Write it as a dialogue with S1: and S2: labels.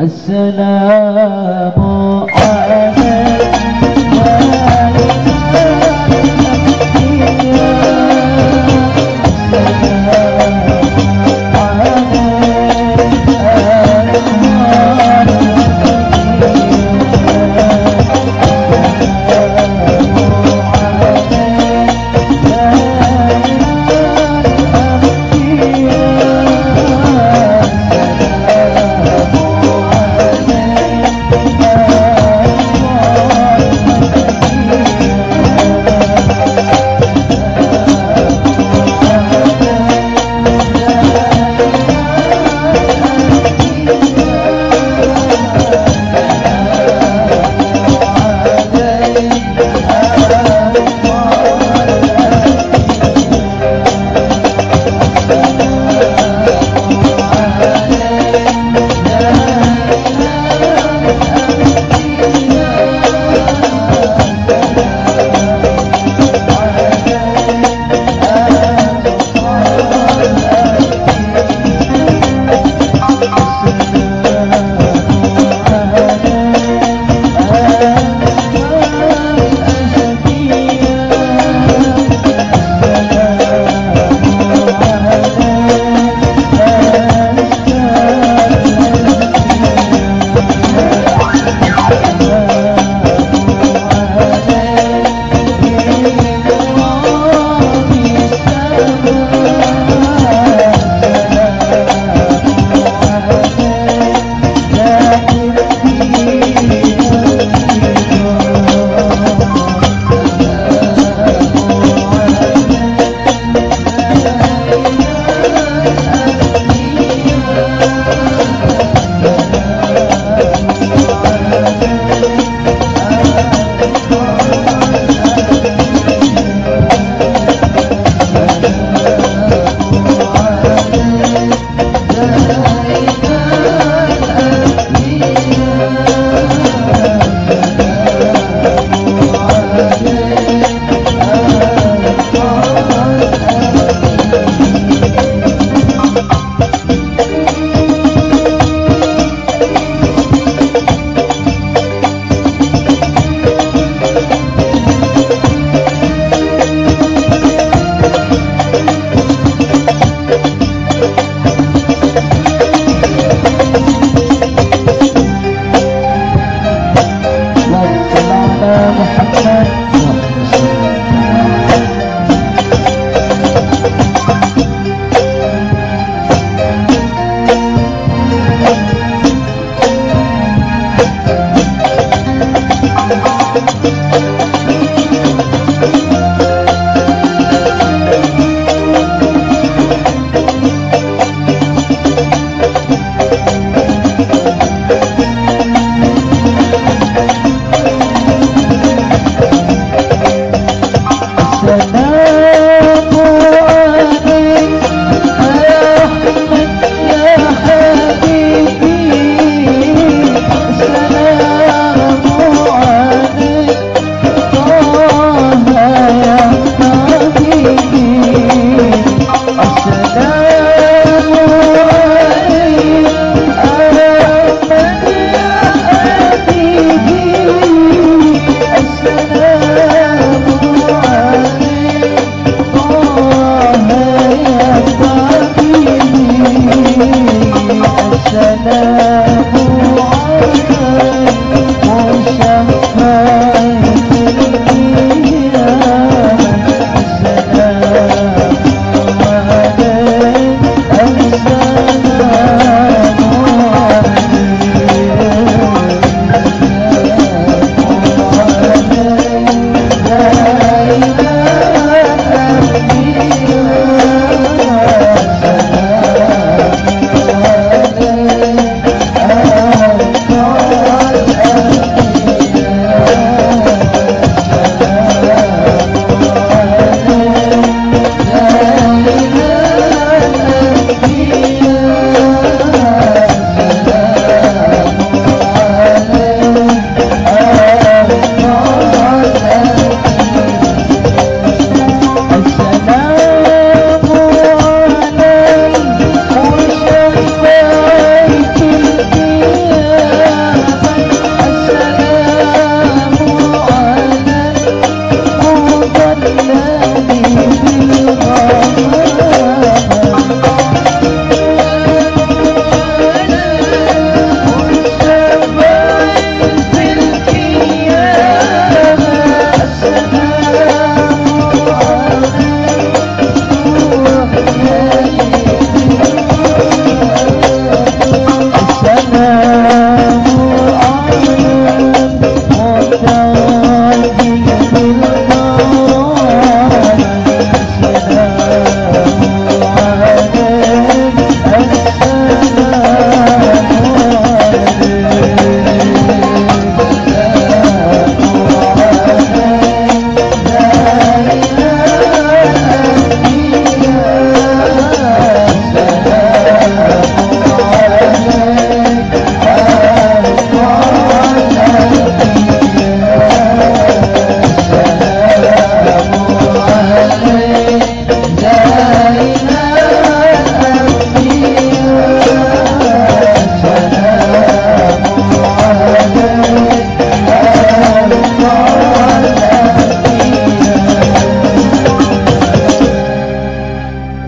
S1: السلام